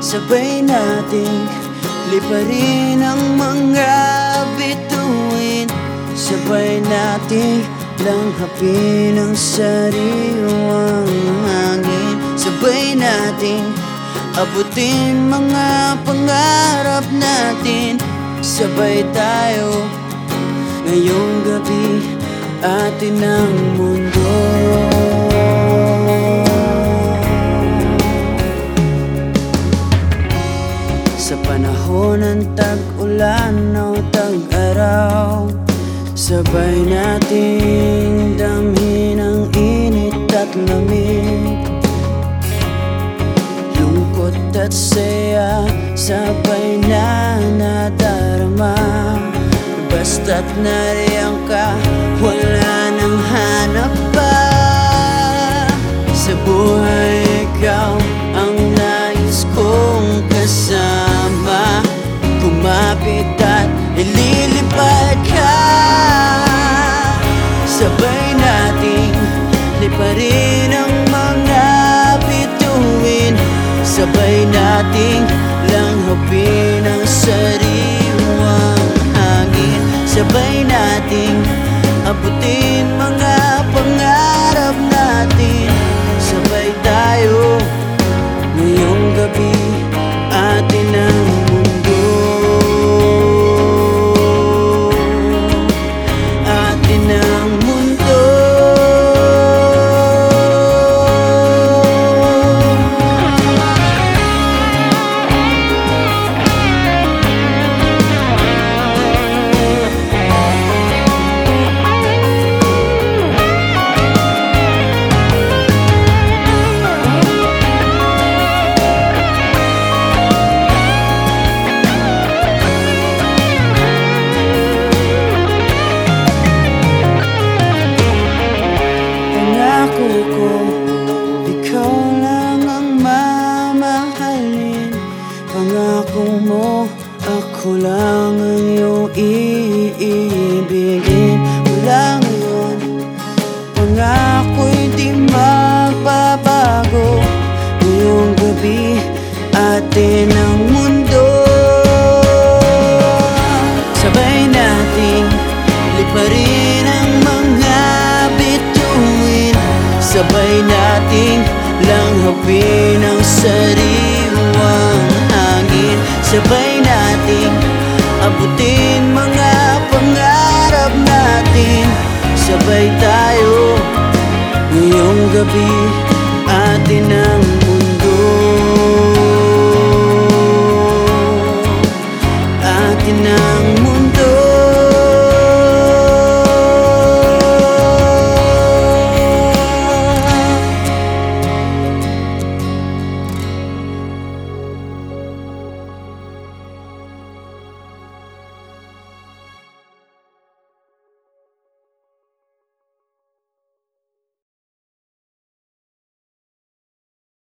Sabay nating liparin ang mga bituin. Sabay nating langhapin ang sariwang hangin. Sabay nating abutin mga pangarap natin. Sabay tayo ngayong gabi atin ang mundo Sa panahon ng tag-ulan o tag-araw Sabay nating damhin ang init at lamig. Lungkot at saya sabay na nadarama. Basta't nariyan ka, wala liparin ang Ako lang ang iyong iibigin. Mula ngayon. Pangako'y di magbabago. Ngayong gabi Atin ang mundo. Sabay nating liparin ang mga bituin. Sabay nating langhapin ang sariwang hangin. Sabay gabi atin ang